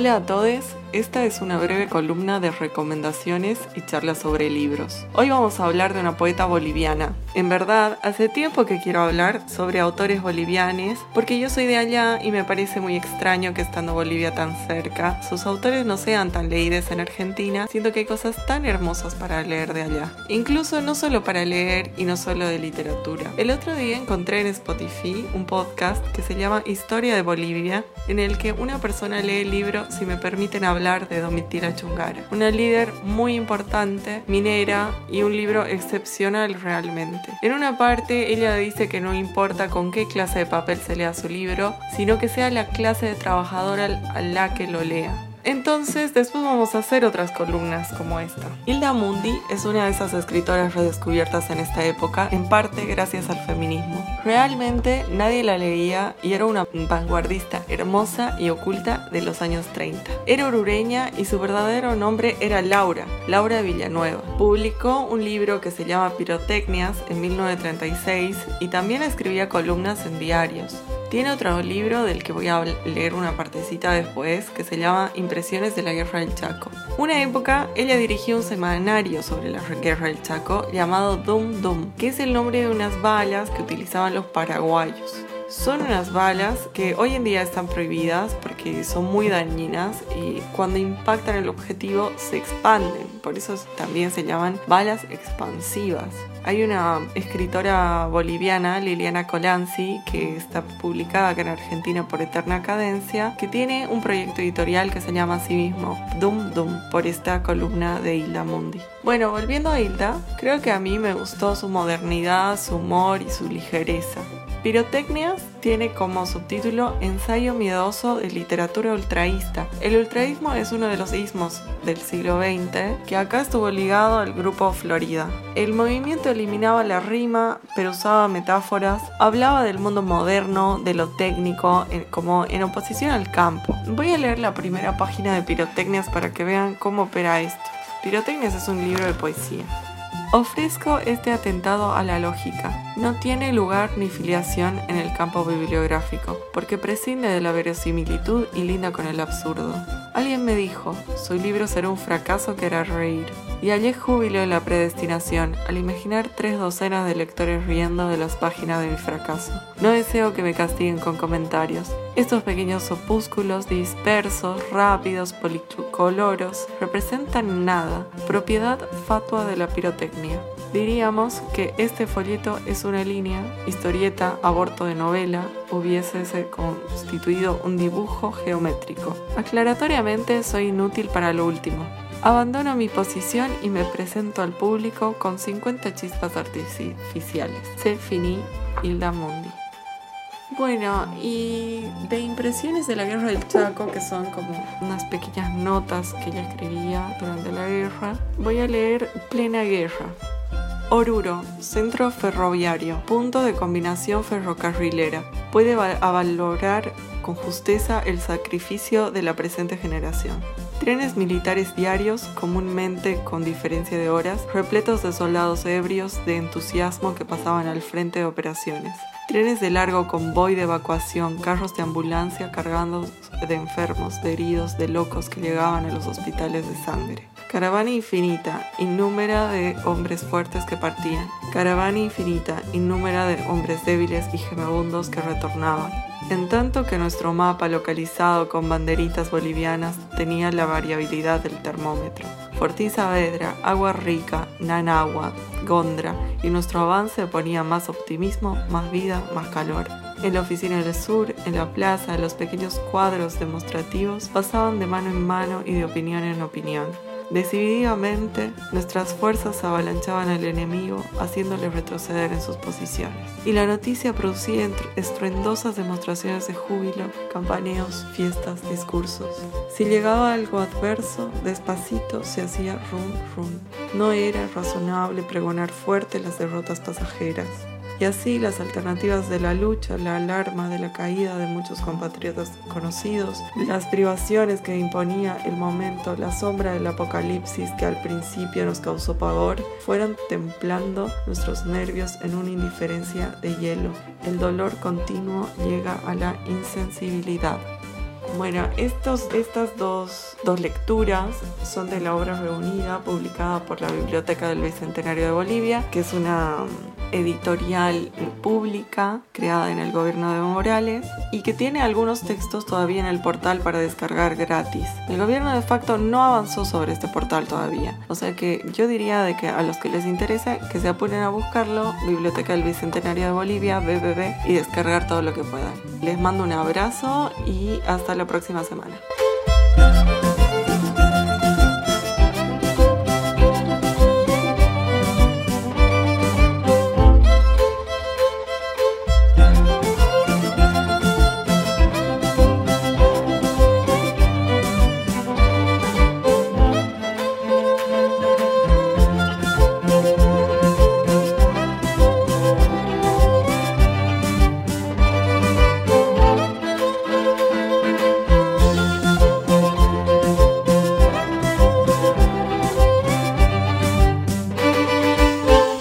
Hola a todos, esta es una breve columna de recomendaciones y charlas sobre libros. Hoy vamos a hablar de una poeta boliviana. En verdad, hace tiempo que quiero hablar sobre autores bolivianos porque yo soy de allá y me parece muy extraño que estando Bolivia tan cerca, sus autores no sean tan leídos en Argentina, siendo que hay cosas tan hermosas para leer de allá. Incluso no solo para leer y no solo de literatura. El otro día encontré en Spotify un podcast que se llama Historia de Bolivia, en el que una persona lee el libro si me permiten hablar de Domitila Chungara, una líder muy importante, minera y un libro excepcional realmente. En una parte ella dice que no importa con qué clase de papel se lea su libro, sino que sea la clase de trabajadora a la que lo lea. Entonces, después vamos a hacer otras columnas como esta. Hilda Mundi es una de esas escritoras redescubiertas en esta época, en parte gracias al feminismo. Realmente nadie la leía y era una vanguardista hermosa y oculta de los años 30. Era orureña y su verdadero nombre era Laura, Laura Villanueva. Publicó un libro que se llama Pirotecnias en 1936 y también escribía columnas en diarios. Tiene otro libro del que voy a leer una partecita después que se llama Impresiones de la Guerra del Chaco. Una época ella dirigió un semanario sobre la Guerra del Chaco llamado Dum Dum, que es el nombre de unas balas que utilizaban los paraguayos. Son unas balas que hoy en día están prohibidas porque son muy dañinas y cuando impactan el objetivo se expanden. Por eso también se llaman balas expansivas. Hay una escritora boliviana, Liliana Colanzi, que está publicada acá en Argentina por Eterna Cadencia, que tiene un proyecto editorial que se llama a sí mismo Dum Dum, por esta columna de Hilda Mundi. Bueno, volviendo a Hilda, creo que a mí me gustó su modernidad, su humor y su ligereza. Pirotecnias tiene como subtítulo Ensayo miedoso de literatura ultraísta. El ultraísmo es uno de los ismos del siglo XX que acá estuvo ligado al grupo Florida. El movimiento eliminaba la rima, pero usaba metáforas, hablaba del mundo moderno, de lo técnico, como en oposición al campo. Voy a leer la primera página de Pirotecnias para que vean cómo opera esto. Pirotecnias es un libro de poesía. Ofrezco este atentado a la lógica. No tiene lugar ni filiación en el campo bibliográfico, porque prescinde de la verosimilitud y linda con el absurdo. Alguien me dijo, su libro será un fracaso que hará reír. Y hallé júbilo en la predestinación al imaginar tres docenas de lectores riendo de las páginas de mi fracaso. No deseo que me castiguen con comentarios. Estos pequeños opúsculos dispersos, rápidos, policoloros, representan nada, propiedad fatua de la pirotecnia. Diríamos que este folleto es una línea, historieta, aborto de novela, hubiese constituido un dibujo geométrico. Aclaratoriamente soy inútil para lo último. Abandono mi posición y me presento al público con 50 chispas artificiales. Se finí Hilda Mundi. Bueno, y de impresiones de la guerra del Chaco, que son como unas pequeñas notas que ella escribía durante la guerra, voy a leer Plena Guerra. Oruro, centro ferroviario, punto de combinación ferrocarrilera. Puede valorar con justeza el sacrificio de la presente generación. Trenes militares diarios, comúnmente con diferencia de horas, repletos de soldados ebrios de entusiasmo que pasaban al frente de operaciones. Trenes de largo convoy de evacuación, carros de ambulancia cargando de enfermos, de heridos, de locos que llegaban a los hospitales de sangre. Caravana infinita, innúmera de hombres fuertes que partían. Caravana infinita, innúmera de hombres débiles y gemebundos que retornaban en tanto que nuestro mapa localizado con banderitas bolivianas tenía la variabilidad del termómetro. Fortín Saavedra, Agua Rica, Nanagua, Gondra y nuestro avance ponía más optimismo, más vida, más calor. En la oficina del sur, en la plaza, los pequeños cuadros demostrativos pasaban de mano en mano y de opinión en opinión. Decididamente, nuestras fuerzas avalanchaban al enemigo, haciéndole retroceder en sus posiciones. Y la noticia producía estruendosas demostraciones de júbilo, campaneos, fiestas, discursos. Si llegaba algo adverso, despacito se hacía rum rum. No era razonable pregonar fuerte las derrotas pasajeras y así las alternativas de la lucha, la alarma de la caída de muchos compatriotas conocidos, las privaciones que imponía el momento, la sombra del apocalipsis que al principio nos causó pavor, fueron templando nuestros nervios en una indiferencia de hielo. El dolor continuo llega a la insensibilidad. Bueno, estos, estas dos, dos lecturas son de la obra reunida publicada por la Biblioteca del Bicentenario de Bolivia, que es una editorial pública creada en el gobierno de Morales y que tiene algunos textos todavía en el portal para descargar gratis. El gobierno de facto no avanzó sobre este portal todavía, o sea que yo diría de que a los que les interese que se apuren a buscarlo, Biblioteca del Bicentenario de Bolivia, BBB, y descargar todo lo que puedan. Les mando un abrazo y hasta la próxima semana.